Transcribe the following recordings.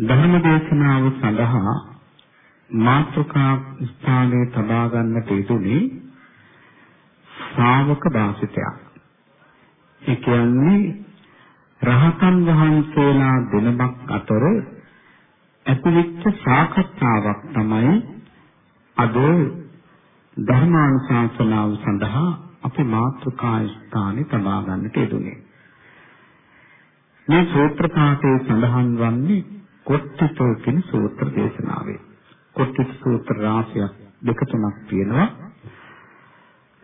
ධර්ම දේශනාව සඳහා මාතෘකා ස්ථානයේ තබා ගන්නට යෙදුනේ ශ්‍රාවක දාසිතයක්. ඒ කියන්නේ රහතන් වහන්සේලා දෙනමක් අතර ඇතිවෙච්ච සාකච්ඡාවක් තමයි අද ධර්මානුශාසනාව සඳහා අපි මාතෘකා ස්ථානේ තබා ගන්නට යෙදුනේ. මේ සූත්‍ර පාඨයේ සඳහන් වන්නේ කොට්ටිතෝ කියන සූත්‍ර දේශනාවේ. කොට්ටිත සූත්‍ර රාශියක් දෙක තුනක් තියෙනවා.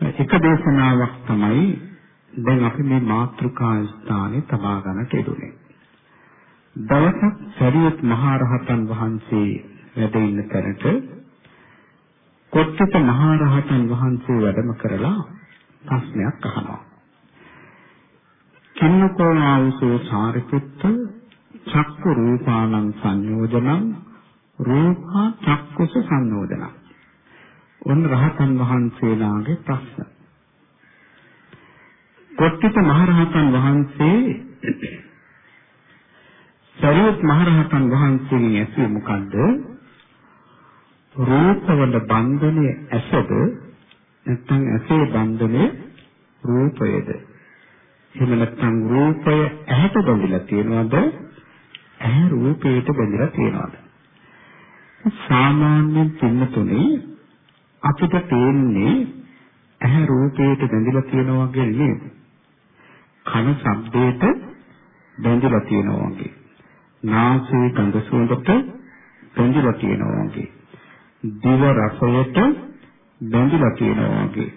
එක දේශනාවක් තමයි දැන් අපි මේ මාතෘකා ස්ථානේ තබා ගන්නට යෙදුනේ. දවසක් සරියත් මහරහතන් වහන්සේ වැඩ ඉන්න තැනට කොට්ටිත මහරහතන් වහන්සේ වැඩම කරලා ප්‍රශ්නයක් අහනවා. කින්නකෝ ආවසෝ සාරිපුත්ත චක්කු රූපානං සංයෝජනං රූපා චක්කුස සංයෝජනං. ඔන්න රහතන් වහන්සේලාගේ ප්‍රශ්න. කොට්ටිත මහරහතන් වහන්සේ සරියත් මහරහතන් වහන්සේගෙන් ඇසුවේ මොකද්ද? රූපවල බන්ධනය ඇසද නැත්නම් ඇසේ බන්ධනය රූපයද එහෙම නැත්නම් රූපය ඇහැට බැඳිලා තියෙනවද ඇහැ රූපයට බැඳිලා තියෙනවද? සාමාන්‍යයෙන් පින්නතුනේ අපිට තේන්නේ ඇහැ රූපයට බැඳිලා තියෙනවා වගේ නේද? කන ශබ්දයට බැඳිලා තියෙනවා වගේ. නාසය ගඳ සුවඳට බැඳිලා තියෙනවා වගේ. දිව රසයට බැඳිලා තියෙනවා වගේ.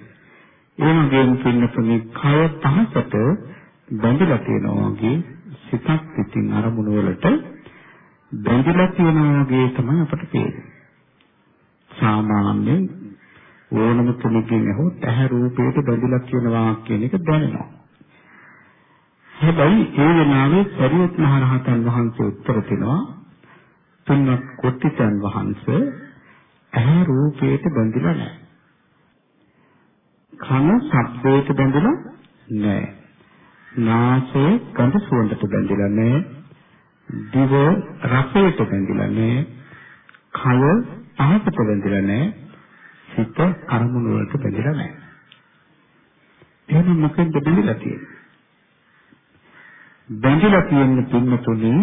ඒ වගේම පින්නතුනි කය පහසට බැඳිලා තියෙනවා වගේ. සිතක් පිටින් අරමුණු වලට බැඳිලා තියෙනවා වගේ තමයි අපට පේන්නේ. සාමාන්‍යයෙන් ඕනම කෙනෙක්ගෙන් අහුවොත් ඇහැ රූපයට බැඳිලා තියෙනවා කියන එක දැනෙනවා. හැබැයි ඒ වෙනාවේ සරියත් මහ රහතන් වහන්සේ උත්තර දෙනවා තුන්වත් කොට්ටිතන් වහන්සේ ඇහැ රූපයට බැඳිලා නැහැ. කන ශබ්දයට බැඳිලා නැහැ. නාසය ගඳ සුවඳට බැඳිලා නැහැ. දිව රසයට බැඳිලා නැහැ. කය පහසට බැඳිලා නැහැ. සිත අරමුණු වලට බැඳිලා නැහැ. එහෙනම් මොකෙන්ද බැඳිලා තියෙන්නේ? බැඳිලා තියෙන පින්නතුනේ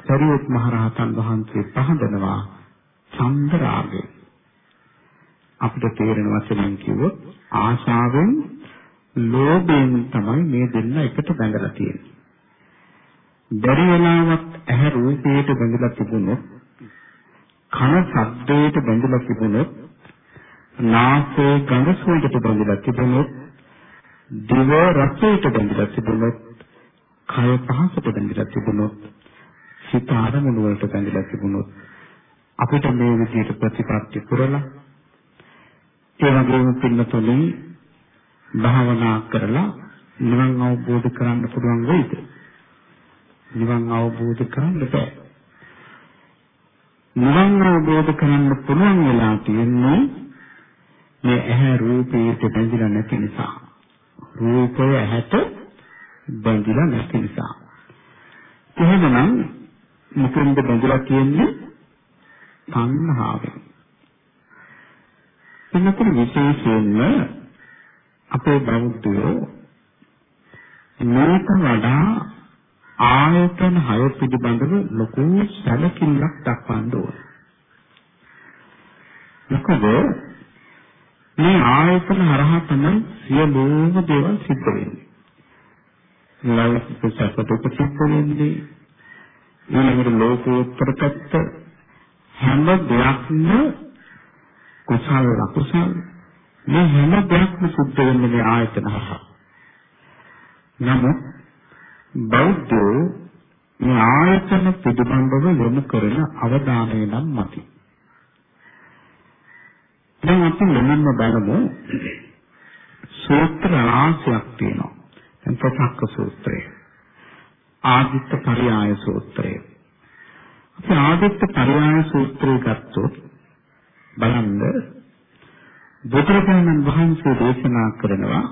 සරියුත් මහරහතන් වහන්සේ පහදනවා චන්ද රාගය. අපිට තේරෙන වචනෙන් කිව්වොත් ආශාවෙන් ලෝභයෙන් තමයි මේ දෙන්න එකට බැඳලා තියෙන්නේ. බැරි වෙලාවත් ඇහැ රූපයට බැඳලා තිබුණොත් කන ශබ්දයට බැඳලා තිබුණොත් නාසය ගඳ සුවඳට බැඳලා තිබුණොත් දිව රසයට බැඳලා තිබුණොත් කය පහසට බැඳලා තිබුණොත් සිත අරමුණු වලට බැඳලා තිබුණොත් අපිට මේ විදිහට ප්‍රතිපත්ති පුරලා ඒ වගේම පින්නතුලින් භාවනා කරලා නිවන් අවබෝධ කරගන්න පුළුවන් වෙයිද? නිවන් අවබෝධ කරන්න බෑ. නිවන් අවබෝධ කරගන්න පුළුවන් වෙලා තියෙන්නේ මේ ඇහැ රූපයට බැඳිලා නැති නිසා. රූපය ඇහැට බැඳිලා නැති නිසා. එහෙමනම් මොකෙන්ද බැඳිලා තියෙන්නේ? තණ්හාවෙන්. එන්නතර විශේෂයෙන්ම අපේ බෞද්ධයෝ මේක වඩා ආයතන හය පිළිබඳව ලොකු සැලකිල්ලක් දක්වන්න ඕන. මොකද මේ ආයතන හරහා තමයි සියලුම දේවල් සිද්ධ වෙන්නේ. ලෞකික සත්‍යක සිද්ධ වෙන්නේ ඊළඟට ලෝකෝත්තර පැත්ත හැම දෙයක්ම කුසල අකුසල මේ හැම දෙයක්ම සිද්ධ වෙන්නේ මේ ආයතන හරහා. නමුත් බෞද්ධෝ මේ ආයතන පිළිබඳව යොමු කරන අවධානය නම් මතයි. දැන් අපි මුලින්ම බලමු සූත්‍ර රාශියක් තියෙනවා. දැන් ප්‍රසක්ක සූත්‍රය. ආදිත්ත පරියාය සූත්‍රය. අපි ආදිත්ත පරියාය සූත්‍රය ගත්තොත් බලන්න බුදුරජාණන් වහන්සේ දේශනා කරනවා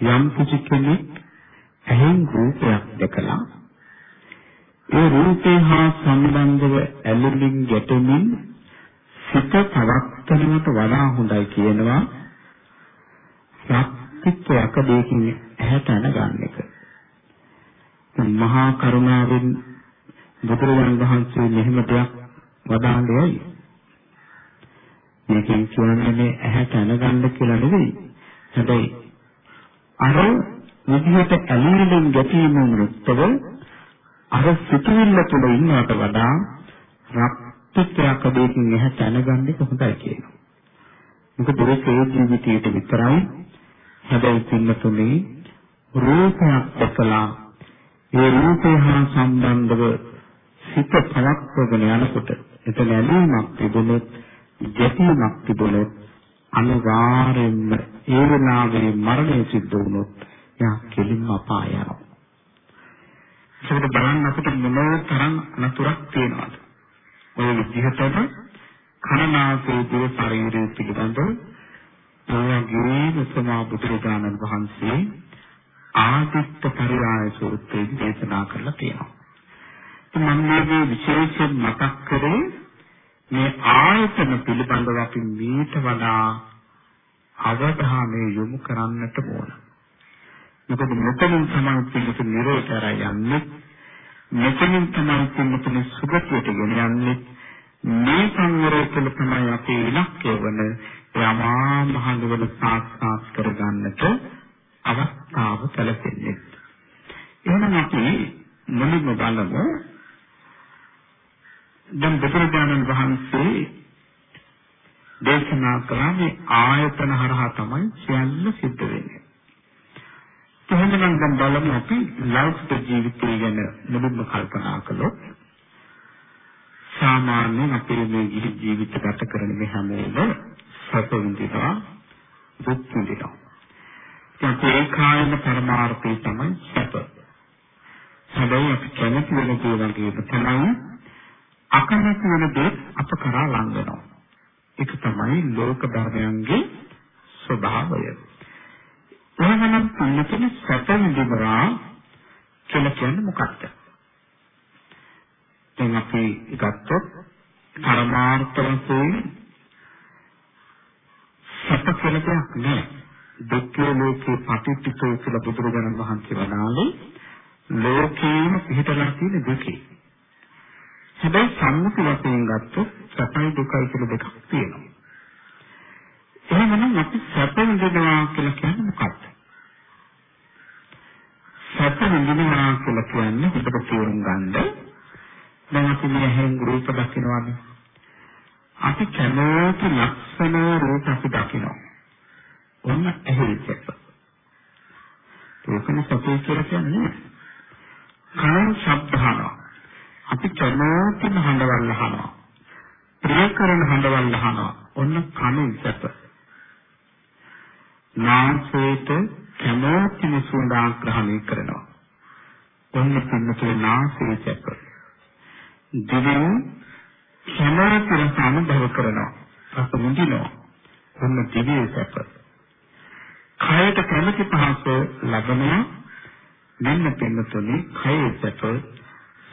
යම් කිසි කෙනෙක් ඇහෙන් රූපයක් දැකලා ඒ රූපේ හා සම්බන්ධව ඇලෙමින් ගැටෙමින් සිත පවත්වනවට වඩා හොඳයි කියනවා සත්‍ත්වයක දෙකින් ඇහැට අනගන්න එක. මහා කරුණාවෙන් බුදුරජාණන් වහන්සේ මෙහෙම දෙයක් වදාළේයි. මේකෙන් කියන්නේ මේ ඇහැට අනගන්න කියලා නෙවෙයි. හැබැයි අර විදිහට ඇලීමෙන් ගැටීමෙන් යුක්තව අර සිතුවිල්ල තුළ ඉන්නවට වඩා රක්තිත්වයක් දෙකින් එහා දැනගන්න එක හොඳයි කියනවා. මොකද ඒ ජීවිතයට විතරයි හැබැයි පින්නතුනේ රූපයක් දැකලා ඒ රූපය හා සම්බන්ධව සිත පවත්වගෙන යනකොට එතන ඇලීමක් තිබුණොත් ගැටීමක් තිබුණොත් අනිවාර්යෙන්ම ඒ වෙලාවේ මරණය සිද්ධ වුණොත් එයා කෙලින්ම අපාය යනවා. ඒකට බලන්න අපිට මොන තරම් නතුරක් තියෙනවද? ඔය විදිහටම කනනාසයේ දිව ශරීරය පිළිබඳව ඔයගේ උසමා බුදුරජාණන් වහන්සේ ආදිත්ත පරියාය සූත්‍රයේ දේශනා කරලා තියෙනවා. මම මේ විශේෂයෙන් මතක් කරේ මේ ආයතන පිළිබඳව අපි මීට වඩා අවධානය යොමු කරන්නට ඕන. මොකද මෙතනින් තමයි පිළිතුරු නිරෝධය යන්නේ. මෙතනින් තමයි පිළිතුරු සුගතියට ගෙන යන්නේ. මේ සංවරය තුළ තමයි අපේ ඉලක්කය වන යමා මහ නිවන සාක්ෂාත් කරගන්නට අවස්ථාව සැලසෙන්නේ. එහෙනම් අපි මුලින්ම බලමු දැන් බුදුරජාණන් වහන්සේ දේශනා කළේ ආයතන හරහා තමයි සියල්ල සිද්ධ වෙන්නේ. එහෙනම් දැන් බලමු අපි ලෞකික ජීවිතය ගැන මුලින්ම කල්පනා කළොත් සාමාන්‍යයෙන් අපේ මේ ජීවිත ගත කරන මේ හැමෝම සැප විඳිනවා දුක් විඳිනවා. ඒ කායන පරමාර්ථය තමයි සැප. හැබැයි අපි කැමති වෙන දේ වගේ තමයි අකමැති වෙන දේ අප කරා ලං වෙනවා. ඒක තමයි ලෝක ධර්මයන්ගේ ස්වභාවය. එහෙනම් පින්නතුන සැප විඳිනවා කියලා කියන්නේ මොකක්ද? දැන් අපි ගත්තොත් පරමාර්ථ වශයෙන් සැප කියලා දෙයක් නෑ. දුක්ඛ ලෝකේ පටිච්චසෝ කියලා බුදුරජාණන් වහන්සේ වදාළේ ලෝකේම පිහිටලා තියෙන දුකේ. හැබැයි සම්මුති වශයෙන් ගත්තොත් සැපයි දුකයි කියලා දෙකක් තියෙනවා. එහෙනම් අපි සැප විඳිනවා කියලා කියන්නේ මොකක්ද? සැප විඳිනවා කියලා කියන්නේ හිතට තේරුම් ගන්න දැන් අපි මේ හැං රූප දකිනවානේ. අපි කැමති ලක්ෂණ රූප අපි දකිනවා. ඔන්න ඇහි සැප. ඒකනේ සැපේ කියලා කියන්නේ. කන ශබ්දහනවා. අපි කැමති හඬවල් අහනවා. ප්‍රිය කරන හඬවල් අහනවා. ඔන්න කන සැප. නාසයට කැමති සුවඳ ආග්‍රහණය කරනවා. ඔන්න පින්නතේ නාසයේ සැප. දිවෙන් කැමති රස අනුභව කරනවා. රස මුදිනවා. ඔන්න දිවේ සැප. කයට කැමති පහස ලබනවා. මෙන්න පින්නතුනේ කයේ සැප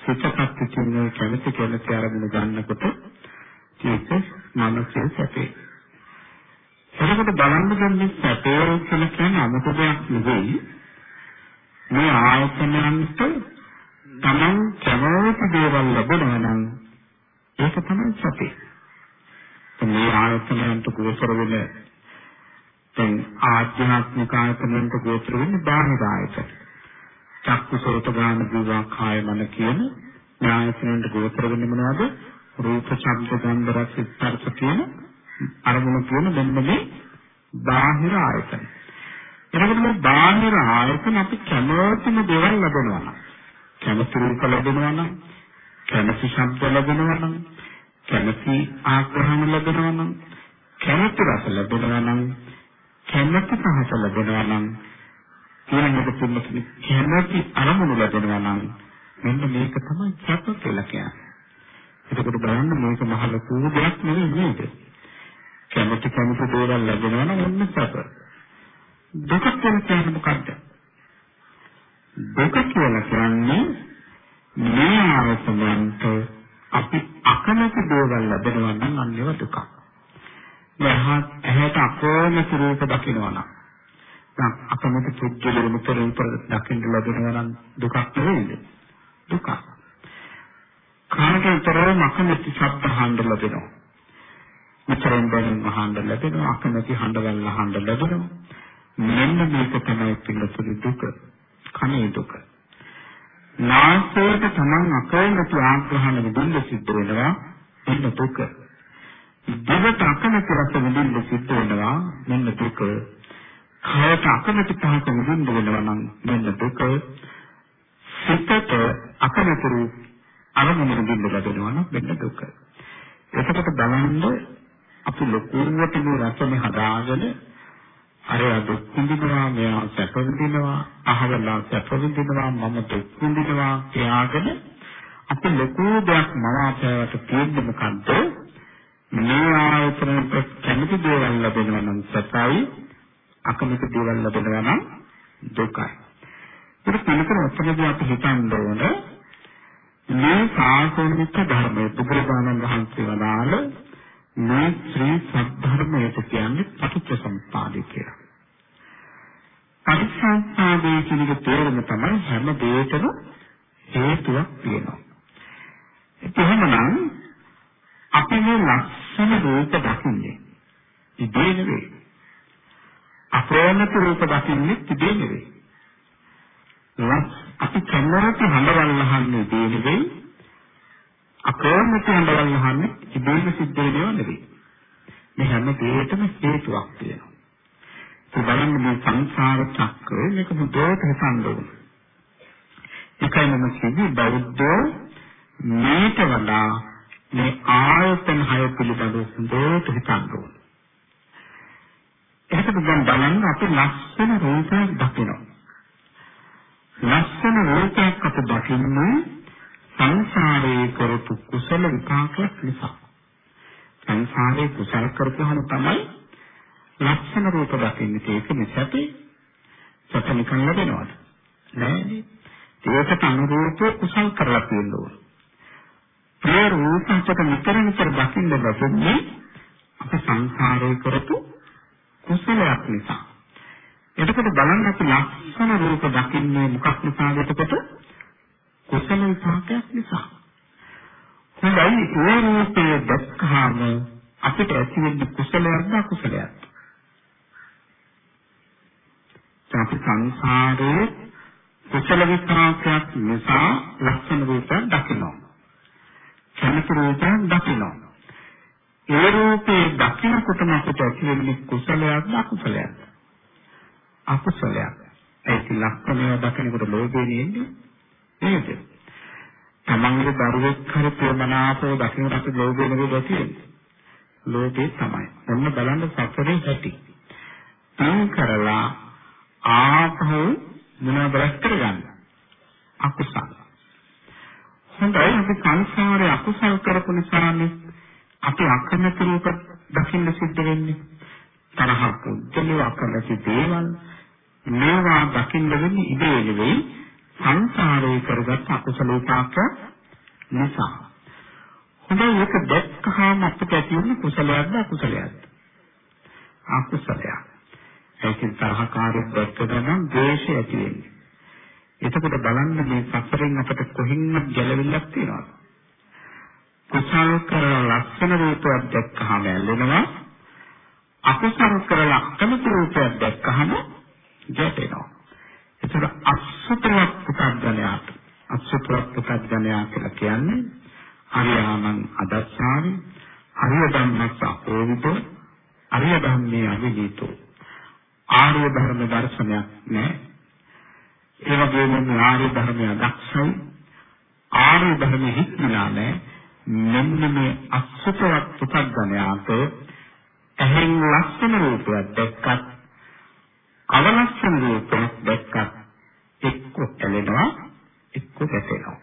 සිතපත් කියන කැමති කැමති අරමුණ ගන්නකොට ඒක මනසේ සැපේ. එතකොට බලන්න දැන් මේ සැපේ කියලා කියන්නේ 아무ත දෙයක් නෙවෙයි. මේ ආයතනයන්ට කැමති දේවල් ලැබෙනවා නම් ඒක තමයි සතිය. මේ ආයතනයන්ට ගෝචර වෙන දැන් ආධ්‍යාත්මික ආයතනයන්ට ගෝචර වෙන්නේ බාහිර ආයතන. චක්කුසෝත ගාන දිවා කාය මන කියන ඥායතනයන්ට ගෝචර වෙන්නේ මොනවද? රූප, ශබ්ද, ගන්ධ, රස, ස්පර්ශ කියන අරමුණු කියන මෙන්න මේ බාහිර ආයතන. එතකොට මේ බාහිර ආයතන අපි කැමතිම දේවල් ලබනවා නම් කැමති රූප ලැබෙනවා නම් කැමති ශබ්ද ලැබෙනවා නම් කැමති ආග්‍රහණ ලැබෙනවා නම් කැමති රස ලැබෙනවා නම් කැමති පහස ලැබෙනවා නම් ඊළඟට තුන්වෙනි කැමති අරමුණු ලැබෙනවා නම් මෙන්න මේක තමයි සැප කියලා කියන්නේ. එතකොට බලන්න මේක මහ ලොකු දෙයක් නෙවෙයි නේද? කැමති කැමති දේවල් ලැබෙනවා නම් ඔන්න සැප. දුක කියන්නේ මොකද්ද? දුක කියලා කියන්නේ මේ ආවසමන්ට අපි අකමැති දේවල් ලැබෙනවා නම් අන්නේව දුක. මහත් ඇහැට අපෝමති රූප දකිනවා නම් දැන් අකමැති පුද්ගලෙ මුතර රූප දකින්න ලැබෙනවා නම් දුකක් නෙවෙයිද? දුක. කාණට විතරම අකමැති ශබ්ද අහන්න ලැබෙනවා. මෙතරම් බැලුම් අහන්න ලැබෙනවා අකමැති හඬවල් අහන්න ලැබෙනවා. මෙන්න මේක තමයි පිළිතුරු දුක. කනේ දුක. නාසයට තමන් අකමැති ආග්‍රහණ විඳින්න සිද්ධ වෙනවා. මෙන්න දුක. දිවට අකමැති රස විඳින්න සිද්ධ වෙනවා. මෙන්න දුක. කයට අකමැති පහස විඳින්න වෙනවා නම් මෙන්න දුක. සිතට අකමැති අරමුණු විඳින්න ලැබෙනවා නම් මෙන්න දුක. එතකොට බලන්න අපි ලොකුවට මේ රසනේ හදාගෙන අර දුක් විඳිනවා මෙයා සැප විඳිනවා අහවලා සැප විඳිනවා මම දුක් විඳිනවා කියාගෙන අපි ලොකු දෙයක් මවාපෑවට තියෙන්නේ මොකද්ද මේ ආයතනයට කැමති දේවල් ලැබෙනවා නම් සැපයි අකමැති දේවල් ලැබෙනවා නම් දුකයි ඒක පිළිකර ඔතනදී අපි හිතන්න ඕන මේ සාසනික ධර්මයේ බුදුරජාණන් වහන්සේ වදාළ මේ ශ්‍රී සද්ධර්මයට කියන්නේ පටිච්ච සම්පදාය කියලා. පටිච්ච සම්පදාය කියන එක තේරුම තමයි හැම දෙයකම හේතුවක් තියෙනවා. එහෙමනම් අපි මේ ලක්ෂණ රූප දකින්නේ ඉබේ නෙවෙයි. අප්‍රේමක රූප දකින්නේ ඉබේ නෙවෙයි. අපි කැමරට හඬවල් අහන්නේ ඉබේ නෙවෙයි. අකෝමත හඬවල් අහන්නේ ඉබේම සිද්ධ වෙනව නෙවෙයි. මේ හැම දෙයකටම හේතුවක් තියෙනවා. ඒ බලන්න මේ සංසාර චක්‍රය මේක හොඳට හිතන්න ඕනේ. ඒකයි මම කියන්නේ බෞද්ධ මේට වඩා මේ ආයතන හය පිළිබඳව හොඳට හිතන්න ඕනේ. ඒකට දැන් බලන්න අපි ලස්සන රූපයක් දකිනවා. ලස්සන රූපයක් අප දකින්නේ සංසාරේ කරපු කුසල විපාකයක් නිසා. සංසාරේ කුසල කරපුවහම තමයි ලක්ෂණ රූප දකින්නේ. ඒක නිසාපේ සත නිකන් ලැබෙනවද? නෑනේ. ඒකට අනුරූපව කුසල් කරලා තියෙන්න ඕන. ප්‍රේ රූපකට නිතර නිතර දකින්න ලැබෙන්නේ අපි සංසාරේ කරපු කුසලයක් නිසා. එතකොට බලන්න අපි ලක්ෂණ රූප දකින්නේ මොකක් නිසාද එතකොට? කුසල විපාකයක් නිසා. හොඳයි ඒ රූපය දැක්කහම අපිට ඇති වෙන්නේ කුසලයක්ද අකුසලයක්ද? අපි සංසාරයේ කුසල විපාකයක් නිසා ලක්ෂණ රූපයක් දකිනවා. කැමති රූපයක් දකිනවා. ඒ රූපේ දකිනකොටම අපිට ඇති වෙන්නේ කුසලයක්ද අකුසලයක්ද? අකුසලයක්. ඒක ලක්ෂණය දකිනකොට ලෝභය නෙන්නේ නේද? තමන්ගේ දරුවෙක් හරි ප්‍රමනාපව දකින්නට අපි ලෝභය නෙවෙයි තියෙන්නේ. ලෝභය තමයි. ඔන්න බලන්න සසරේ ඇති. තන් කරලා ආපහු මොනවද රැස් කරගන්න? අකුසල. හොඳයි අපි සංසාරේ අකුසල් කරපු නිසානේ අපි අකමැති රූප දකින්න සිද්ධ වෙන්නේ. තරහ පුද්ගලව අකමැති දේවල් මේවා දකින්න වෙන්නේ ඉබේ නෙවෙයි සංසාරේ කරගත් අකුසල විපාක නිසා. හොඳයි ඒක දැක්කහම අපිට ඇති වෙන්නේ කුසලයක්ද අකුසලයක්ද? අකුසලයක්. ඒකෙන් තරහකාරී දැක්කම නම් ද්වේෂය ඇති වෙන්නේ. එතකොට බලන්න මේ සසරෙන් අපට කොහින්වත් ගැලවෙන්නක් තියනවද? කුසල් කරන ලක්ෂණ රූපයක් දැක්කහම ඇලෙනවා. අකුසල් කරන අකමැති රූපයක් දැක්කහම ගැටෙනවා. ඒතර අසුතවත් පුතග්ජනයාට අසුතවත් පුතග්ජනයා කියලා කියන්නේ අරියාමං අදස්සාවි අරිය ධම්මස්ස අපෝවිතෝ අරිය ධම්මේ අවිදීතෝ ආර්ය ධර්ම දර්ශනයක් නැහැ. ඒ වගේම ආර්ය ධර්මය දක්ෂයි. ආර්ය ධර්මෙ හික්මලා නැහැ. මෙන්න මේ අසුතවත් පුතග්ජනයාට එහෙන් ලක්ෂණ රූපයක් දැක්කත් අවලක්ෂණ රූපයක් දැක්කත් එක්ක ඇලෙනවා එක්ක ගැටෙනවා.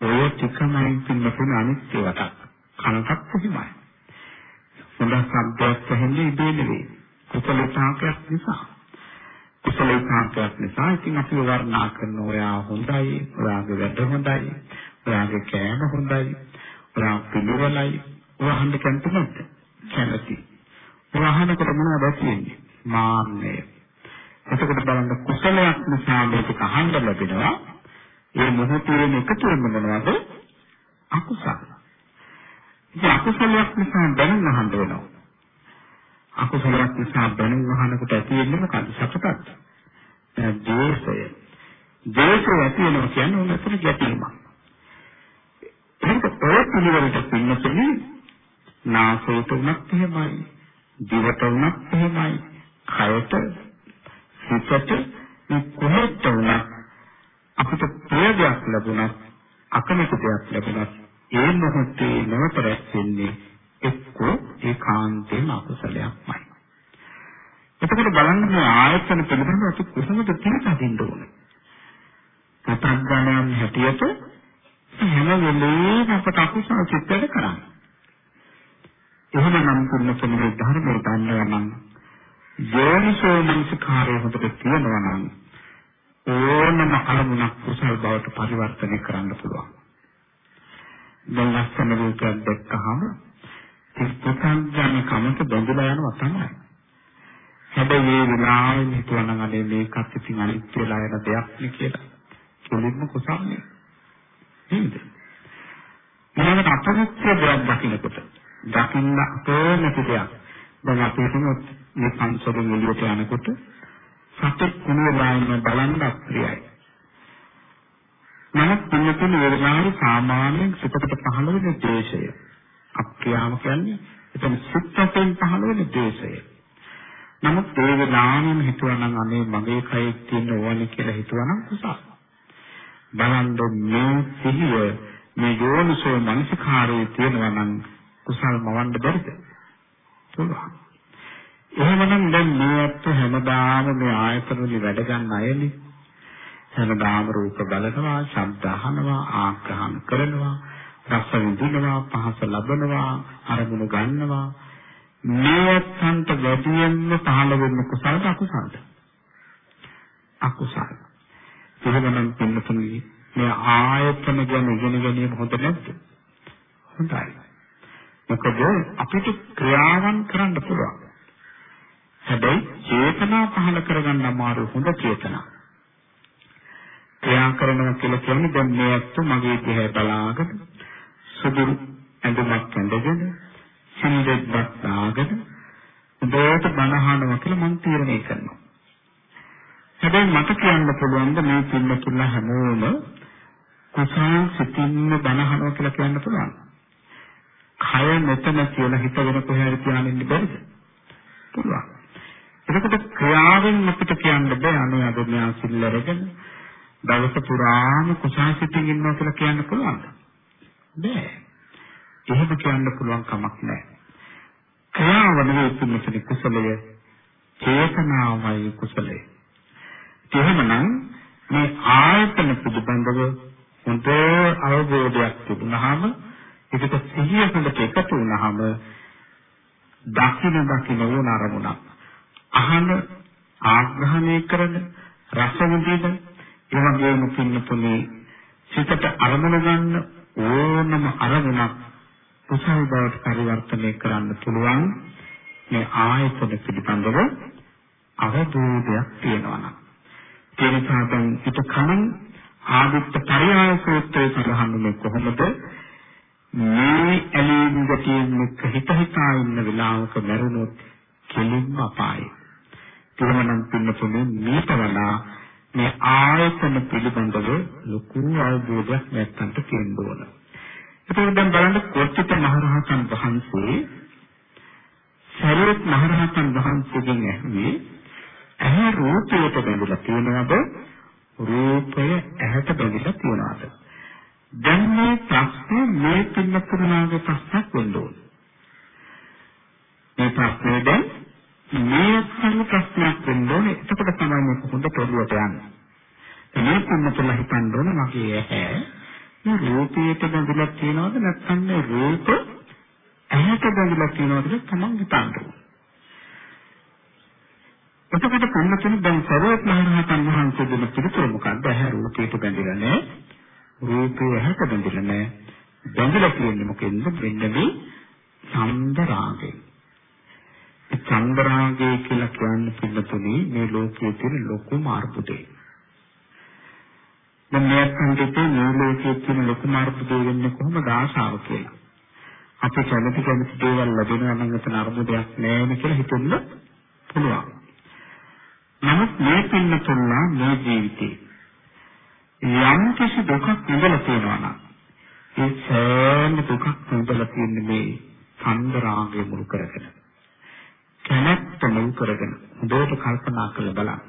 ඔය ටිකමයි පින්නතුන අනිත්‍ය වටක්. කනටත් කොහොමයි. හොඳ සම්පූර්ණ හැන්නේ ඉබේ නෙවෙයි. කුසල විපාකයක් නිසා. කුසල විපාකයක් නිසා ඉතින් අපි වර්ණනා කරන ඔයා හොඳයි, ඔයාගේ වැඩ හොඳයි, ඔයාගේ කෑම හොඳයි, ඔයා පිළිවෙලයි, ඔයා හඳ කැමති නැද්ද? කැමති. ඔයාහනකොට මොනවද තියෙන්නේ? මාන්නේ. එතකොට බලන්න කුසලයක් නිසා මේක අහන්න ලැබෙනවා. ඒ මොහොතේම එකතු වෙන මොනවද? අකුසල. ඉතින් අකුසලයක් නිසා දැනුම් අහන්න වෙනවා. අකුසලයක් නිසා දැනුම් අහනකොට ඇති වෙන්නේ මොකද? සතුටක්. ද්වේෂය. ද්වේෂය ඇති වෙනවා කියන්නේ උනතර ගැටීමක්. ඒක ඔය පිළිවෙලට පින්නතුනේ නාසයට උනත් එහෙමයි. දිවට උනත් එහෙමයි. කයට සිතට මේ කොහෙට උනත් අපිට ප්‍රිය දෙයක් ලැබුණත් අකමැති දෙයක් ලැබුණත් ඒ මොහොතේ නැවත රැස් වෙන්නේ එක්ක ඒකාන්තයෙන් අකුසලයක්මයි. එතකොට බලන්න මේ ආයතන පිළිබඳව අපි කොහොමද තේරුම් ඕනේ? පතග්ගණයන් හැටියට හැම වෙලේම අපට අකුසල සිත් වැඩ කරන්නේ. එහෙමනම් පුණ්‍යකමේ ධර්මයට අන්නවා නම් යෝනිසෝ මනසකාරය හොදට තියෙනවා නම් ඕනම අරමුණක් කුසල් බවට පරිවර්තනය කරන්න පුළුවන්. දැන් ලස්සන රූපයක් දැක්කහම පුතංජන කමක බඳලා යනවා තමයි. හැබැයි මේ විලාවෙන් හිතුවනම් අනේ මේකත් ඉතින් අනිත් වෙලා යන දෙයක් නේ කියලා. කෙලින්ම කුසල්නේ. නේද? ඊළඟට අපරිත්‍ය දෙයක් දකින්නකොට දකින්න අපේනති දෙයක්. දැන් අපි හිතමු මේ පන්සලෙන් එළියට යනකොට සතෙක් කුණුව බාන්න බලන්න අප්‍රියයි. නමුත් පින්නතුන් වේදනාවේ සාමාන්‍යයෙන් සිතකට පහළ වෙන ද්වේෂය. අප්‍රියාම කියන්නේ එතන සිත්යෙන් පහළ වෙන ද්වේෂය. නමුත් ඒ වේදනාවෙන් හිතුවනම් අනේ මගේ කයේ තියෙන ඕනි කියලා හිතුවනම් කුසල. බලන්න මේ සිහිය මේ යෝනිසෝ මනසිකාරයේ තියෙනවා නම් කුසල් මවන්න බැරිද? පුළුවන්. එහෙමනම් දැන් මේ අත් හැමදාම මේ ආයතන වල වැඩ ගන්න අයනේ හැමදාම රූප බලනවා, ශබ්ද අහනවා, ආග්‍රහණ කරනවා, රස විඳිනවා, පහස ලබනවා, අරමුණු ගන්නවා. මේවත්න්ට වැඩියෙන්ම පහළ වෙන්න කුසලද අකුසලද? අකුසල. එහෙමනම් පින්නතුනි මේ ආයතන ගැන ඉගෙන ගැනීම හොඳ නැද්ද? හොඳයි. මොකද අපිට ක්‍රියාවන් කරන්න පුළුවන්. හැබැයි චේතනා පහළ කරගන්න අමාරු හොඳ චේතනා. ක්‍රියා කරනවා කියලා කියන්නේ දැන් මේ ඇත්ත මගේ දිහා බලාගෙන සුදු ඇඳුමක් ඇඳගෙන සින්දෙක් දාගෙන උදේට බනහනවා කියලා මම තීරණය කරනවා. හැබැයි මට කියන්න පුළුවන් ද මේ පින්න තුන හැමෝම කුසල් සිතින්ම බනහනවා කියලා කියන්න පුළුවන්. කය මෙතන කියලා හිතගෙන කොහේ හරි තියාගෙන ඉන්න බැරිද? පුළුවන්. එතකොට ක්‍රියාවෙන් අපිට කියන්න බෑ අනේ අද මෙයා සිල් අරගෙන දවස පුරාම කුසාසිතින් ඉන්නවා කියලා කියන්න පුළුවන්ද? බෑ. එහෙම කියන්න පුළුවන් කමක් නැහැ. ක්‍රියාව නෙවෙයි තුන්වෙනි කුසලය. චේතනාවයි කුසලය. එහෙමනම් මේ ආයතන පිළිබඳව හොඳ අවබෝධයක් තිබුණාම ඒකට සිහිය හොඳට එකතු වුණාම දකින දකින ඕන අරමුණක්. අහන ආග්‍රහණය කරන රස විඳින ඒ වගේම පින්නතුනේ සිතට අරමුණ ගන්න ඕනම අරමුණක් කුසල බවට පරිවර්තනය කරන්න පුළුවන්. මේ ආයතන පිළිබඳව අවබෝධයක් තියෙනවා නම්. ඒ නිසා දැන් ඊට කලින් ආදිත්ත පරයාය සූත්‍රයේ සඳහන් වෙන්නේ කොහොමද මේ ඇලීම් ගැටීම් එක්ක හිත හිතා ඉන්න වෙලාවක මරුණොත් කෙලින්ම අපායයි. එහෙමනම් පින්නතුනේ මේට වඩා මේ ආයතන පිළිබඳව ලොකු අවබෝධයක් නැත්තන්ට තියෙන්න ඕන. ඒකෙන් දැන් බලන්න කොච්චර මහරහතන් වහන්සේ සරියත් මහරහතන් වහන්සේගෙන් ඇහුවේ ඇහැ රූපයට බැඳලා තියෙනවද? රූපය ඇහැට බැඳලා තියෙනවද? දැන් මේ ප්‍රශ්නේ මේ පින්නතුරුනාගේ ප්‍රශ්නක් වෙන්න ඕන. මේ ප්‍රශ්නේ දැන් මේ සම්ම ප්‍රශ්නයක් වෙන්න ඕනේ. එතකොට තමයි මේක හොඳ පොදුවට යන්නේ. මේ පින්නතුලා හිතන්න ඕන මගේ ඇහැ මේ රූපයට බැඳලා තියෙනවද? නැත්නම් මේ රූප ඇහැට බැඳලා තියෙනවද කියලා තමන් හිතන්න ඕන. එතකොට පින්නතුනි දැන් සරුවත් මහරහතන් වහන්සේ දෙන පිළිතුර මොකක්ද? ඇහැ රූපයට බැඳිලා නැහැ. රූපය ඇහැට බැඳිලා නැහැ. බැඳිලා තියෙන්නේ මොකෙන්ද? මෙන්න මේ චන්දරාගය. ඒ චන්දරාගය කියලා කියන්නේ පින්නතුනි මේ ලෝකයේ තියෙන ලොකුම අර්බුදේ. දැන් මේ අන්තිමට මේ ලෝකයේ තියෙන ලොකුම අර්බුදේ වෙන්නේ කොහොමද ආශාව කියලා. අපි කැමති කැමති දේවල් ලැබෙනවා නම් එතන අර්බුදයක් නැහැ කියලා හිතෙන්න පුළුවන්. නමුත් මේ පින්නතුල්ලා මේ ජීවිතේ යම් කිසි දුකක් ඉඳලා තියෙනවා නම් ඒ සෑම දුකක් ඉඳලා තියෙන්නේ මේ සංගරාගය මුල් කරගෙන කැමැත්ත මුල් කරගෙන හොඳට කල්පනා කරලා බලන්න.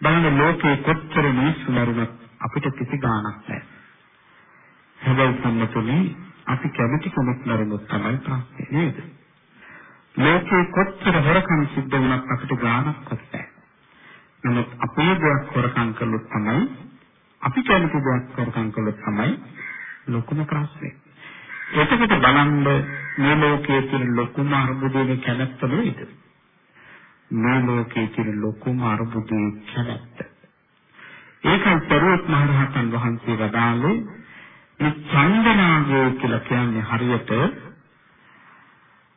බලන්න ලෝකේ කොච්චර මිනිස්සු මරුණත් අපිට කිසි ගාණක් නැහැ. හැබැයි සම්මතුනේ අපි කැමති කෙනෙක් මරුණොත් තමයි ප්‍රශ්නේ නේද? ලෝකේ කොච්චර හොරකම් සිද්ධ වුණත් අපිට ගාණක් නැහැ. නමුත් අපේ දෙයක් හොරකම් කළොත් තමයි අපි කැමති දෙයක් හොරකම් කළොත් තමයි ලොකුම ප්‍රශ්නේ. එතකොට බලන්න මේ ලෝකයේ තියෙන ලොකුම අරුබුදේ කැමැත්ත නෙවෙයිද? මේ ලෝකයේ තියෙන ලොකුම අරුබුදේ කැමැත්ත. ඒකයි සරුවත් මහරහතන් වහන්සේ වදාළේ මේ චන්දනාගය කියලා කියන්නේ හරියට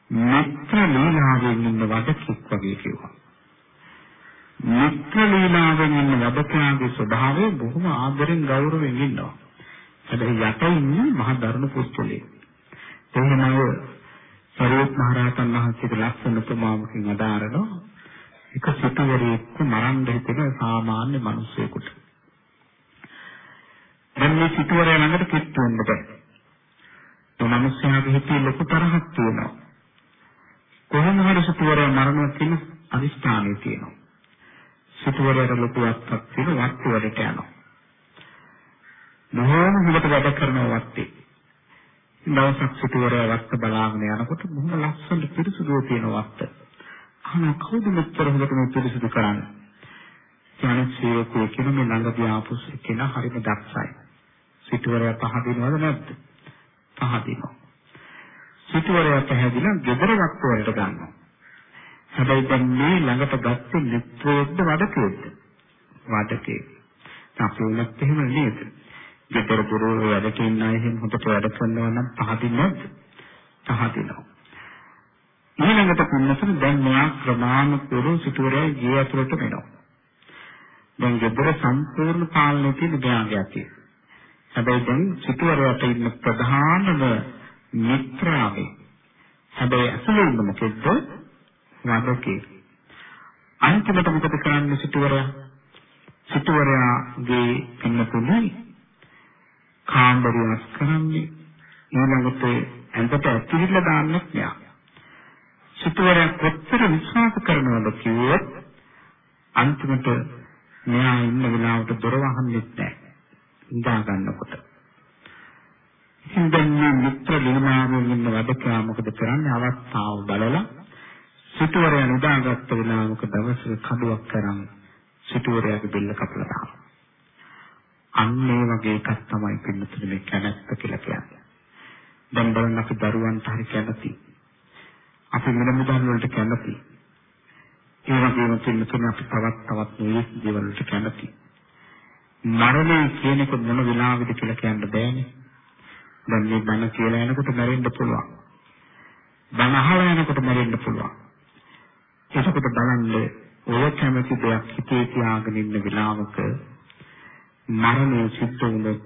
මිත්‍ර ලීලාවෙන් ඉන්න වදකෙක් වගේ කිව්වා. මිත්‍ර ලීලාවෙන් ඉන්න වදකයාගේ ස්වභාවය බොහොම ආදරෙන් ගෞරවයෙන් ඉන්නවා. හැබැයි යට ඉන්නේ මහා දරුණු පුස්තලේ. එහෙමම සරියුත් මහ රහතන් වහන්සේගේ ලක්ෂණ උපමාවකින් අදාරනවා. එක සිටුවරයෙක් මරන්න හිතෙන සාමාන්‍ය මිනිසෙකුට. දැන් මේ සිටුවරය ළඟට කිට්ටු වෙන්න බෑ. ඒ මිනිස්යාගේ හිතේ ලොකු තරහක් තියෙනවා. කොහොම හරි සිටුවරය මරනවා කියන අදිස්ථානය තියෙනවා. සිටුවරයට ලොකු වත්තක් තියෙන වත්වලට යනවා. බොහෝම හොඳට වැඩ කරනවා වත්තේ. දවසක් සිටුවරය වත්ත බලාගෙන යනකොට බොහොම ලස්සන පිරිසුදුව තියෙන වත්ත. අහන කවුද මෙච්චර හොඳට මේ පිරිසුදු කරන්නේ? ඥාන සේවකයෙක් කියන මේ ළඟදී ආපු කෙනා හරිම දක්ෂයි. සිටුවරය පහදිනවද නැද්ද? පහදිනවා. සිටුවරය පහදිනා ගෙදර වත්වලට ගන්නවා. හැබැයි දැන් මේ ළඟට ගත්තේ මිත්‍රයෙක්ද වඩකෙක්ද? වඩකෙක්. අපි උනත් එහෙම නේද? ගෙදර පුරෝ වැඩට ඉන්න අය එහෙම හොඳට වැඩ කරනවා නම් පහදින්නේ නැද්ද? පහදිනවා. ඊළඟට පින්නතර දැන් මෙයා ක්‍රමානුකූලව සිටුවරය ගේ ඇතුළට වෙනවා. දැන් ගෙදර සම්පූර්ණ පාලනය තියෙන ගෑණියක් තියෙනවා. හැබැයි දැන් සිටුවරයට ඉන්න ප්‍රධානම මිත්‍රාවේ හැබැයි අසල ඉන්න මොකෙද්ද? වදකේ. අන්තිමට මොකද කරන්නේ සිටුවරයා? සිටුවරයාගේ පින්නතුනේ කාමරියක් කරන්නේ ඊළඟට ඇඳට ඇතිරිලා දාන්නෙත් නෑ. සිටුවරයා කොච්චර විශ්වාස කරනවද කිව්වොත් අන්තිමට මෙයා ඉන්න වෙලාවට දොර වහන්නෙත් නෑ. ඉඳා ගන්නකොට. ඉතින් දැන් මේ මිත්‍ර දිනමාවෙන් ඉන්න වැඩකයා මොකද කරන්නේ අවස්ථාව බලලා සිටුවරයා නිදාගත්ත වෙලාවක දවසක කඩුවක් කරන් සිටුවරයාගේ බෙල්ල කපලා දානවා. අන්න ඒ වගේ එකක් තමයි පින්නතුනේ මේ කැමැත්ත කියලා කියන්නේ. දැන් බලන්න අපි දරුවන්ට හරි කැමති. අපි මිල මුදල් වලට කැමති. ඒ වගේම පින්නතුනේ අපි තවත් තවත් මේ දේවල් වලට කැමති. මරණය කියන එක මොන වෙලාවෙද කියලා කියන්න බෑනේ. දැන් මේ බණ කියලා යනකොට මැරෙන්න පුළුවන්. බණ අහලා යනකොට මැරෙන්න පුළුවන්. එතකොට බලන්න ඔය කැමති දෙයක් හිතේ තියාගෙන ඉන්න වෙලාවක මරණය සිද්ධ වුණොත්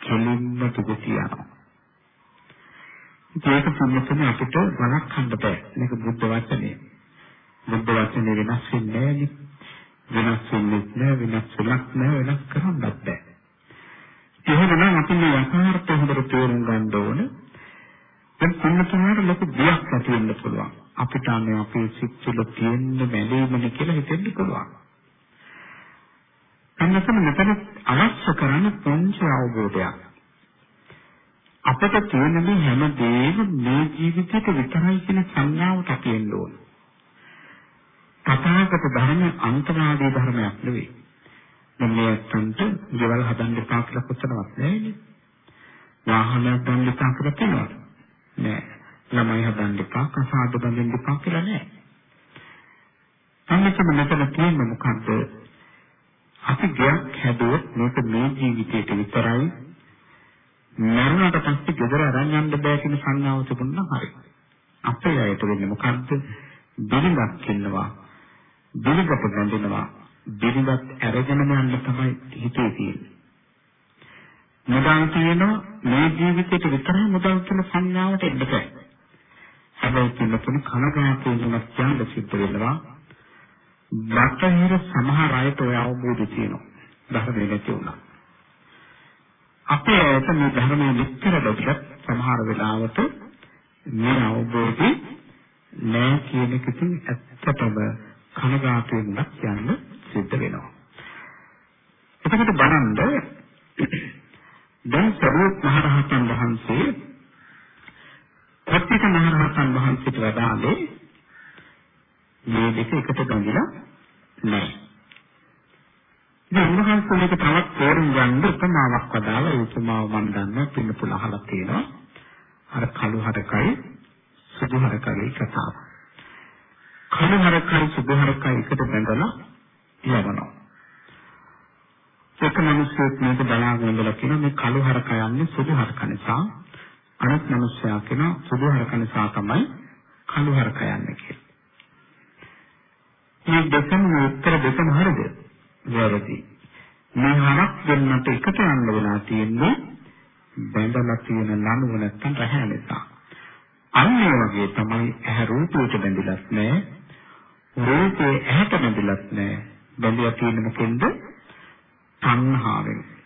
කෙලින්ම දුකතියනවා. ඒක සම්මතනේ අපිට වළක්වන්න බෑ. මේක බුද්ධ වචනේ. බුද්ධ වචනේ වෙනස් වෙන්නේ නෑනේ. වෙනස් වෙන්නේ නෑ වෙනස් වෙලක් නෑ වෙනස් කරන්නත් බෑ. එහෙමනම් අපි මේ යථාර්ථය හොඳට තේරුම් ගන්න ඕන. දැන් සම්මතනාට ලොකු බියක් ඇති වෙන්න පුළුවන්. අපිට අනේ අපේ සිත් තුළ තියෙන බැඳීමනේ කියලා හිතෙන්න පුළුවන්. එන්නතම මෙතන අවශ්‍ය කරන පුංචි අවබෝධයක්. අපට තියෙන මේ හැම දෙයක්ම මේ ජීවිතේට විතරයි කියන සංඥාවට අපි එන්න ඕන. තථාගත ධර්ම අන්තවාදී ධර්මයක් නෙවෙයි. දැන් මේ අතන්ට ජීවල් හදන්න එපා කියලා කොච්චරවත් නෑනේ. වාහනයක් ගන්න එපා කියලා කියනවා. නෑ. ළමයි හදන්න එපා, කසාද බඳින්න එපා කියලා නෑ. අන්නකම මෙතන තියෙන්නේ මොකද්ද? අපි ගයක් හැදුවොත් මේක මේ ජීවිතේට විතරයි මරණයට පස්සේ ගෙදර අරන් යන්න බෑ කියන සංඥාව තිබුණා හරි. අපේ අයට වෙන්නේ මොකද්ද? බිරිඳක් ඉන්නවා. බිරිඳට බැඳෙනවා. බිරිඳත් අරගෙන යන්න තමයි හිතේ තියෙන්නේ. මුදල් තියෙනවා මේ ජීවිතේට විතරයි මුදල් කියන සංඥාවට එන්න බෑ. හැබැයි තුනතුන කනගාටු වෙනස් කියන්න සිද්ධ වෙනවා. බටහිර සමහර අයට ඔය අවබෝධය තියෙනවා. ධර්මයේ නැති වුණා. අපේ ඇයට මේ ධර්මයේ විස්තර දෙකක් සමහර වෙලාවට මේ අවබෝධය නෑ කියන එක ඉතින් ඇත්තටම කනගාටු වෙනක් කියන්න සිද්ධ වෙනවා. එතකොට බලන්න දැන් සරුවත් මහරහතන් වහන්සේ ප්‍රත්‍යක මහරහතන් වහන්සේට වදාළේ මේ දෙක එකට බැඳිලා නැහැ. දැන් උන්වහන්සේ මේක තවත් තේරුම් ගන්න උපමාවක් වදාලා ඒ උපමාව මම දන්නවා පින්නතුල අහලා තියෙනවා. අර කළු හරකයි සුදු හරකයි කතාව. කළු හරකයි සුදු හරකයි එකට බැඳලා යවනවා. එක මිනිස්සෙක් මේක බලාගෙන ඉඳලා කියන මේ කළු හරක යන්නේ සුදු හරක නිසා අනිත් මිනිස්සයා කියන සුදු හරක නිසා තමයි කළු හරක යන්නේ කියලා. මේ දෙකම උත්තර දෙකම හරිද? වැරදි. මේ හරක් දෙන්නට එකට යන්න වෙලා තියෙන්නේ බැඳලා තියෙන නනුව නැත්තම් රහැ නිසා. අන්න ඒ වගේ තමයි ඇහැ රූපයට බැඳිලත් නැහැ. රූපේ ඇහැට බැඳිලත් නැහැ. බැඳලා තියෙන මොකෙන්ද? තණ්හාවෙන්.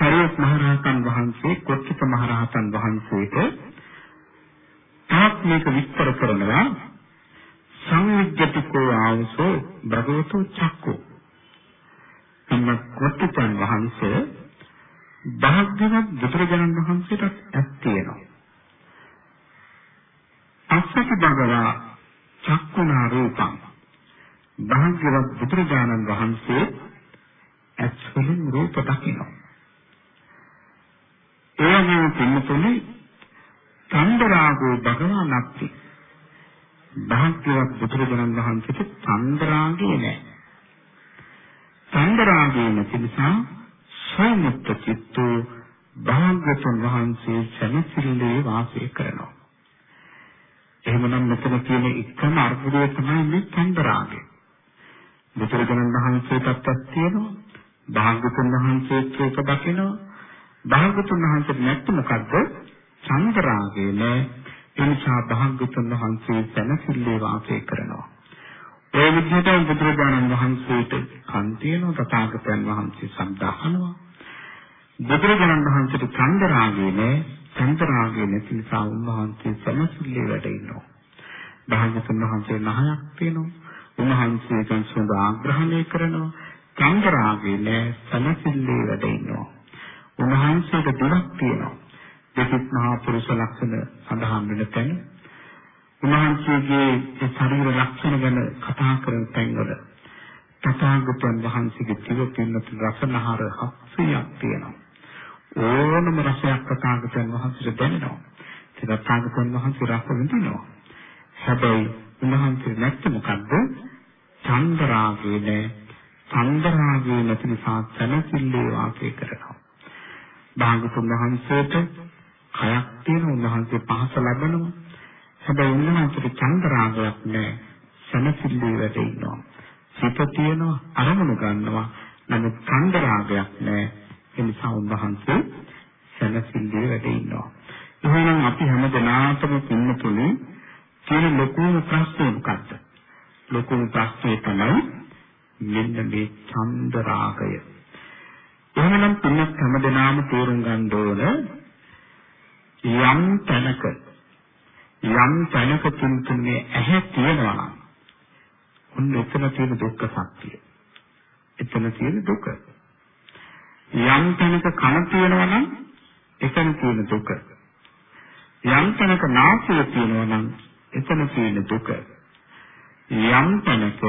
සරියත් මහරහතන් වහන්සේ කොච්චිත මහරහතන් වහන්සේට තාත් මේක විස්තර කරනවා සංවිජ්ජතිකෝ ආවසෝ භගවතු චක්කෝ. එන්න කොටිතන් වහන්සේ භාග්‍යවත් බුදුරජාණන් වහන්සේට ඇත් තියෙනවා. අස්සති භගවා චක්කුණා රූපං. භාග්‍යවත් බුදුරජාණන් වහන්සේ ඇස්වලින් රූප දකිනවා. එයම පින්නතුනේ චන්දරාගෝ භගවා නක්ති භාග්‍යවත් බුදුරජාණන් වහන්සේට චන්ද්‍රාගය නැහැ. චන්ද්‍රාගය නැති නිසා සෝමුක්ත චිත්තෝ භාග්‍යවතුන් වහන්සේ සැනසෙල්ලේ වාසය කරනවා. එහෙමනම් මෙතන තියෙන එකම අර්ථය තමයි මේ චන්ද්‍රාගය. බුදුරජාණන් වහන්සේටත් තියෙනවා. භාග්‍යවතුන් වහන්සේත් ඒක දකිනවා. භාග්‍යවතුන් වහන්සේට නැත්නම් මොකද්ද? චන්ද්‍රාගය නෑ එනිසා භාග්‍යතුන් වහන්සේ සැනසille වාසය කරනවා. ඒ විදිහට බුදුරජාණන් වහන්සේට කන් තියෙනවා තථාගතයන් වහන්සේ සම්දාහනවා. බුදුරජාණන් වහන්සේට චන්දරාගය නෑ චන්දරාගය නැති නිසා උන්වහන්සේ සැනසille වැඩ ඉන්නවා. භාග්‍යතුන් වහන්සේ නහයක් තියෙනවා. උන්වහන්සේ සුවඳ ආග්‍රහණය කරනවා. චන්දරාගය නෑ සැනසille වැඩ ඉන්නවා. උන්වහන්සේට දුරක් තියෙනවා. දෙසිත් මහා පුරුෂ ලක්ෂණ සඳහන් වෙන තැන උන්වහන්සේගේ ශරීර ලක්ෂණ ගැන කතා කරන තැන්වල තථාගතයන් වහන්සේගේ තිව පින්නත රසනහර 700ක් තියෙනවා. ඕනම රසයක් තථාගතයන් වහන්සේට දැනෙනවා. ඒ තථාගතයන් වහන්සේ රස විඳිනවා. හැබැයි උන්වහන්සේ නැත්නම් මොකද්ද? චන්දරාගේ නෑ. චන්දරාගේ නැති නිසා තනසිල්ලේ වාසය කරනවා. භාගතුන් වහන්සේට කයක් තියෙන උන්වහන්සේ පහස ලබනවා. හැබැයි උන්වහන්සේට චන්ද්‍රාගයක් නැහැ. සනසිල්ලේ වැඩ ඉන්නවා. සිත තියෙනවා අරමුණු ගන්නවා නමුත් ඡන්ද රාගයක් නැහැ ඒ නිසා උන්වහන්සේ සැනසෙල්ලේ වැඩ ඉන්නවා එහෙනම් අපි හැමදෙනාටම පින්නතුනේ තියෙන ලොකුම ප්‍රශ්නේ මොකක්ද ලොකුම ප්‍රශ්නේ තමයි මෙන්න මේ ඡන්ද රාගය එහෙනම් පින්නත් හැමදෙනාම තේරුම් ගන්න ඕන යම් තැනක යම් තැනක තුන්තුනේ ඇහැ තියෙනවා නම් ඔන්න එතන තියෙන දුක්ඛ සත්‍යය. එතන තියෙන දුක. යම් තැනක කන තියෙනවා නම් එතන තියෙන දුක. යම් තැනක නාසය තියෙනවා නම් එතන තියෙන දුක. යම් තැනක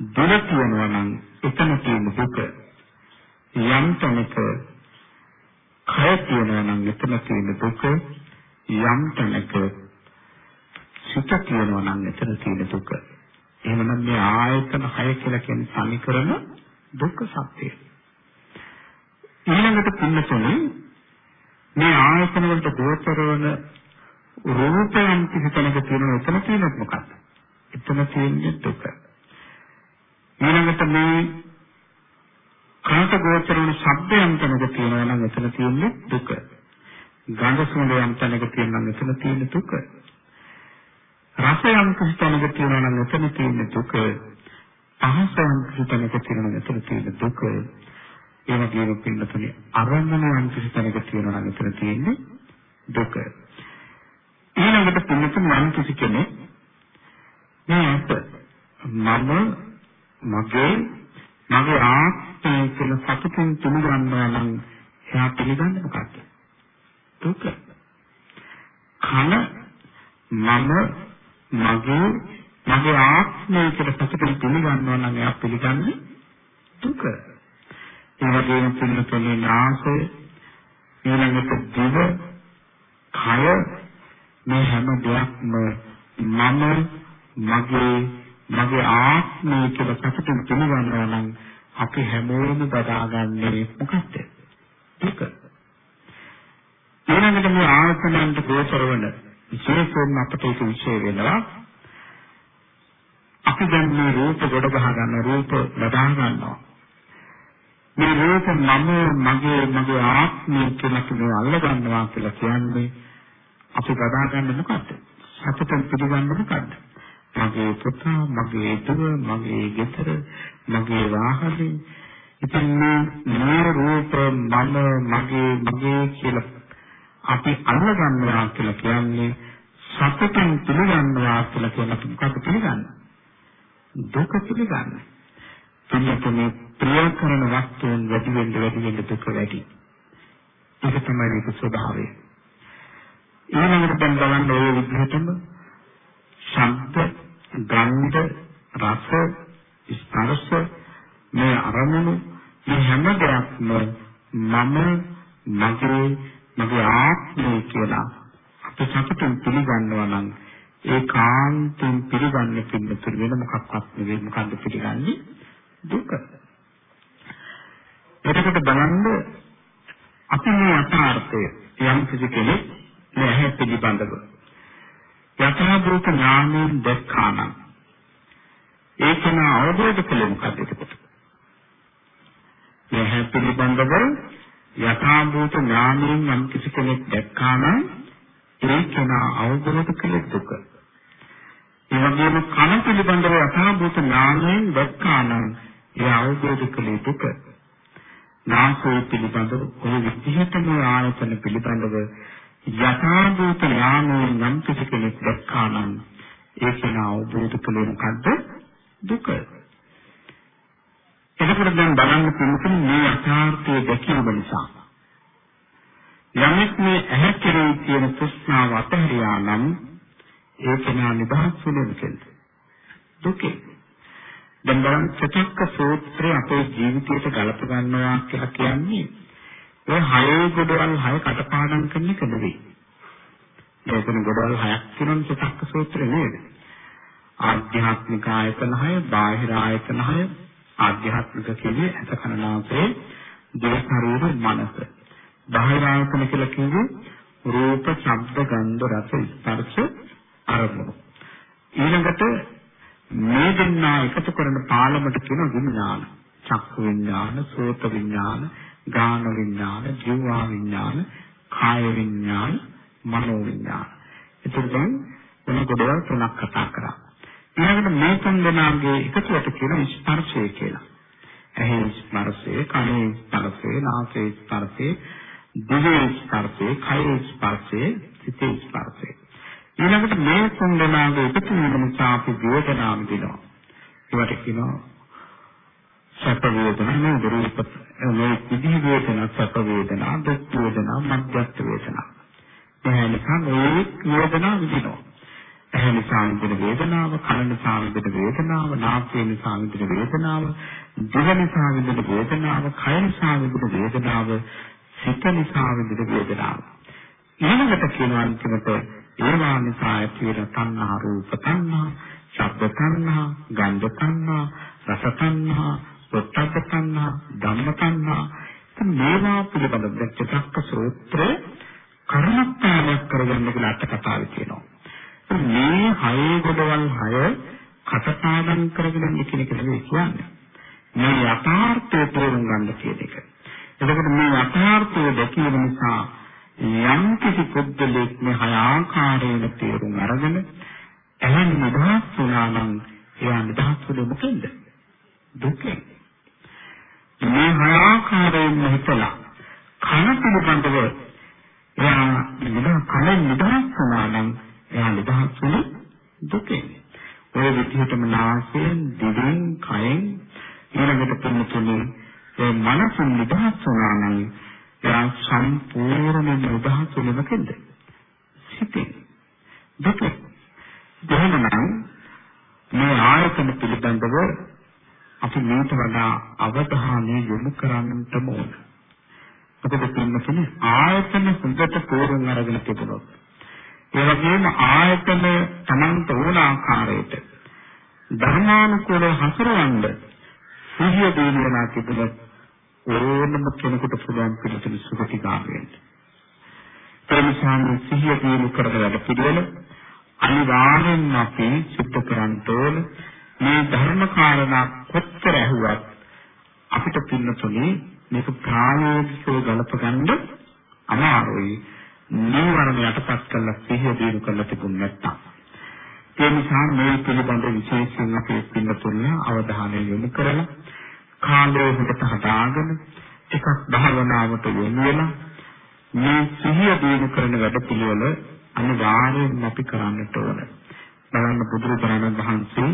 දුර තියෙනවා නම් එතන තියෙන දුක. යම් තැනක කය තියෙනවා නම් එතන තියෙන දුක. යම් තැනක සිත තියෙනවා නම් එතන තියෙන දුක. එහෙමනම් මේ ආයතන 6 කියලා කියන්නේ සමීකරණ දුක්ඛ සත්‍යය. ඊළඟට පින්නතුනේ මේ ආයතන වලට ගෝචර වන රූපයන් කිසිතැනක තියෙනවා එතන තියෙනත් මොකක්ද? එතන තියෙන්නේ දුක. ඊළඟට මේ කාට ගෝචර වන ශබ්දයන් තැනක තියෙනවා නම් එතන තියෙන්නේ දුක. ගන්ධ සුවඳ යම් තැනක තියෙනවා නම් එතන තියෙන්නේ දුක. රසයන් කිසිතැනක තියෙනවා නම් එතන තියෙන දුක පහසයන් කිසිතැනක තියෙනවා නම් එතන තියෙන දුක ඒ වගේම පින්නතුනේ අරමුණයන් කිසිතැනක තියෙනවා නම් එතන තියෙන්නේ දුක ඊළඟට පින්නතුනේ මම කිසි කෙනෙක් මේ අප මම මගේ මගේ ආත්මය කියලා සතුටින් පිළිගන්නවා නම් එයා පිළිගන්නේ මොකක්ද දුක කන මම මගේ මගේ ආත්මය කියලා සතුටින් පිළිගන්නවා නම් එයා පිළිගන්නේ දුක. ඒ වගේම පිළිතුරේ නාසය ඊළඟට දිව කය මේ හැම දෙයක්ම මම මගේ මගේ ආත්මය කියලා සතුටින් පිළිගන්නවා නම් අපි හැමෝම බදාගන්නේ මොකක්ද? දුක. ඊළඟට මේ ආත්මයන්ට ගෝචර වන විශේෂයෙන්ම අපට ඒක විශේෂ වෙනවා. අපි දැන් මේ රූප ගොඩ ගහ ගන්න රූප බදා ගන්නවා. මේ රූප මම මගේ මගේ ආත්මය කියලා කියන අල්ල ගන්නවා කියලා කියන්නේ අපි බදා ගන්න මොකද්ද? සතුටෙන් පිළිගන්න මොකද්ද? මගේ පුතා, මගේ දුව, මගේ ගෙදර, මගේ වාහනේ ඉතින් මේ රූප මම මගේ මගේ කියලා අපි අල්ල ගන්නවා කියලා කියන්නේ සතුටින් පිළිගන්නවා කියලා කියන අපි මොකක්ද පිළිගන්නේ? දුක පිළිගන්නේ. පිළිතුනේ ප්‍රිය කරන වස්තුන් වැඩි වෙන්න වැඩි වෙන්න දුක වැඩි. ඒක තමයි ඒක ස්වභාවය. ඊළඟට දැන් බලන්න ඔය විදිහටම ශබ්ද, ගන්ධ, රස, ස්පර්ශ මේ අරමුණු මේ හැම දෙයක්ම මම මගේ මගේ ආත්මය කියලා අපි සතුටින් පිළිගන්නවා නම් ඒ කාන්තෙන් පිළිගන්න පින්නතුර වෙන මොකක්වත් නෙවෙයි මොකද්ද පිළිගන්නේ දුක. එතකොට බලන්න අපි මේ යථාර්ථය යම් කිසි කෙනෙක් නැහැ පිළිබඳව යථාභූත ඥානයෙන් දැක්කානම් ඒකන අවබෝධ කළේ මොකද්ද එතකොට? නැහැ පිළිබඳව යථාභූත ඥානයෙන් යම් කිසි කෙනෙක් දැක්කා නම් ඒ කෙනා අවබෝධ කළ දුක. ඒ වගේම කන පිළිබඳව යථාභූත ඥානයෙන් දැක්කා නම් ඒ අවබෝධ කළ දුක. නාසය පිළිබඳව ඔය විදිහටම ආයතන පිළිබඳව යථාභූත ඥානයෙන් යම් කිසි කෙනෙක් දැක්කා නම් ඒ කෙනා අවබෝධ කළේ මොකද්ද? දුක. එතකොට දැන් බලන්න පුළුවන් මේ යථාර්ථය දැකීම නිසා යමෙක් මේ ඇහැ කෙරෙහි තියෙන තෘෂ්ණාව අතහැරියා නම් ඒ කෙනා නිදහස් වෙන්නේ කෙනෙක්. දුකේ. දැන් බලන්න චතුක්ක සූත්‍රය අපේ ජීවිතයට ගලප ගන්නවා කියලා කියන්නේ ඔය හය ගොඩවල් හය කටපාඩම් කරන එක නෙවෙයි. ඒකන ගොඩවල් හයක් තියෙනවා චතුක්ක සූත්‍රය නේද? ආධ්‍යාත්මික ආයතන හය, බාහිර ආයතන හය, ආධ්‍යාත්මික කියන්නේ අත කනනාසේ දිව ශරීර මනස. බාහිර ආයතන කියලා කියන්නේ රූප, ශබ්ද, ගන්ධ, රස, ස්පර්ශ, අරමුණු. ඊළඟට මේ දෙන්නා එකතු කරන පාලමට කියන විඥාන. චක්කු විඥාන, සෝත විඥාන, ගාන විඥාන, ජීවා විඥාන, කාය විඥාන, මනෝ විඥාන. ඒතර දැන් වෙන කොටවල් තුනක් කතා කරා. ඊළඟට මේ තුන් දෙනාගේ එකතුවට කියන ස්පර්ශය කියලා. ඇහි ස්පර්ශය, කනේ ස්පර්ශය, නාසයේ ස්පර්ශය, දිවේ ස්පර්ශය, කයේ ස්පර්ශය, සිතේ ස්පර්ශය. ඊළඟට මේ තුන් දෙනාගේ එකතු වීම නිසා අපි වේදනා විඳිනවා. ඒවට කියනවා සැප වේදනා නේද රූප මේ විදිහ වේදනා සැප වේදනා දුක් වේදනා මධ්‍යස්ථ වේදනා. ඒ නිසා මේ වේදනා විඳිනවා. ඇහැ නිසා විඳින වේදනාව, කන නිසා විඳින වේදනාව, නාසය නිසා විඳින වේදනාව, දිව නිසා විඳින වේදනාව, කය නිසා විඳින වේදනාව, සිත නිසා විඳින වේදනාව. ඊළඟට කියනවා අන්තිමට ඒවා නිසා ඇති වෙන තණ්හා රූප තණ්හා, ශබ්ද තණ්හා, ගන්ධ තණ්හා, රස තණ්හා, පොට්ටබ්බ තණ්හා, ධම්ම තණ්හා. මේවා පිළිබඳව දැක්ක සූත්‍රය කර්මස්ථානයක් කරගන්න කියලා අට කතාවේ තියෙනවා. මේ හයේ ගොඩවල් හය කටපාඩම් කරගෙන ඉන්න කෙනෙක් නෙවෙයි කියන්නේ. මේ යථාර්ථය තේරුම් ගන්න කියන එක. එතකොට මේ යථාර්ථය දැකීම නිසා යම් කිසි පුද්ගලෙක් මේ හය ආකාරයෙන් තේරුම් අරගෙන එහෙන් නිදහස් වුණා නම් එයා නිදහස් වෙන්නේ මොකෙන්ද? දුකෙන්. මේ හය ආකාරයෙන් හිතලා කන පිළිබඳව එයා නිදහස් කලින් නිදහස් වුණා නම් එයා නිදහස් වෙන්නේ දුකෙන්. ඔය විදිහටම නාසයෙන්, දිවෙන්, කයෙන් ඊළඟට පෙනුතුනේ ඒ මනසින් නිදහස් වුණා නම් එයා සම්පූර්ණ නිදහස් වෙන්නේ මොකෙන්ද? සිතෙන්. දුකෙන්. එහෙනම් මේ ආයතන පිළිබඳව අපි මේට වඩා අවධානය යොමු කරන්නට ඕන. මොකද පින්නතුනේ ආයතන හොඳට තෝරන් අරගෙන තිබුණොත් ඒ වගේම ආයතන තමන්ට ඕන ආකාරයට ධර්මානුකූලව හසුරවන්න සිහිය දිනවනා තිබුණොත් ඕනම කෙනෙකුට පුළුවන් පිළිතුරු සුගතිගාමී වෙන්න. ප්‍රමිසාන සිහිය දිනු කරන වැඩ පිළිවෙල අනිවාර්යෙන්ම අපි සිද්ධ කරන්න ඕන මේ ධර්ම කාරණා කොච්චර ඇහුවත් අපිට පින්නතුනේ මේක ප්‍රායෝගිකව ගලප ගන්න අමාරුයි. නීවරණ යටපත් කරලා සිහිය දිනු කරලා තිබුණ නැත්තම් ඒ නිසා මේ පිළිබඳ විශේෂයෙන් අපි පින්නතුල්ල අවධානය යොමු කරලා කාලය හොඳට හදාගෙන එකක් භාවනාවට යොමු වෙලා මේ සිහිය දිනු කරන වැඩ පිළිවෙල අනිවාර්යයෙන්ම අපි කරන්නට ඕන. බලන්න බුදුරජාණන් වහන්සේ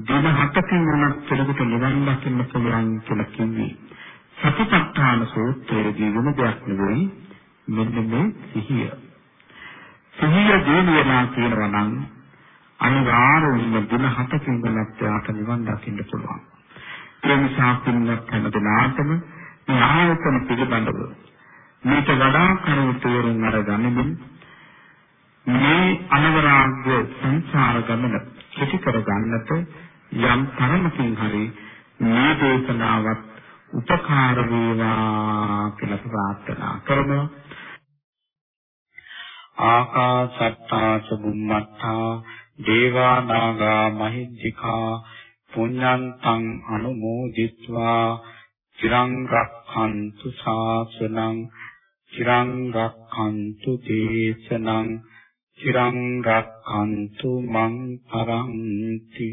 දින හතකින් වුණත් කෙනෙකුට නිවන් දකින්න පුළුවන් කියලා කිව්වේ. සතිපට්ඨාන සූත්‍රයේදී වෙන දෙයක් නෙවෙයි මෙන්න මේ සිහිය. සිහිය දිනවලා කියනවා නම් අනිවාර්යයෙන්ම දින හතකින් බලත් යාට නිවන් දකින්න පුළුවන්. ඒ නිසා පින්වත් හැමදෙනාටම මේ ආයතන පිළිබඳව මේක වඩා කරුණු තේරුම් අරගනිමින් මේ අනවරාග්‍ය සංසාර ගමන කෙටි කර ගන්නට යම් තරමකින් හරි මේ දේශනාවත් උපකාර වේවා කියලා ප්‍රාර්ථනා කරනවා. ආකාසත්තා සුභම්මත්තා දේවා නාග මහිද්దికා පුඤ්ඤන්තං අනුමෝදිත්වා චිරං රක්ඛන්තු ශාසනං චිරං රක්ඛන්තු දේශනං চিරං රක්ඛන්තු මං පරන්ති।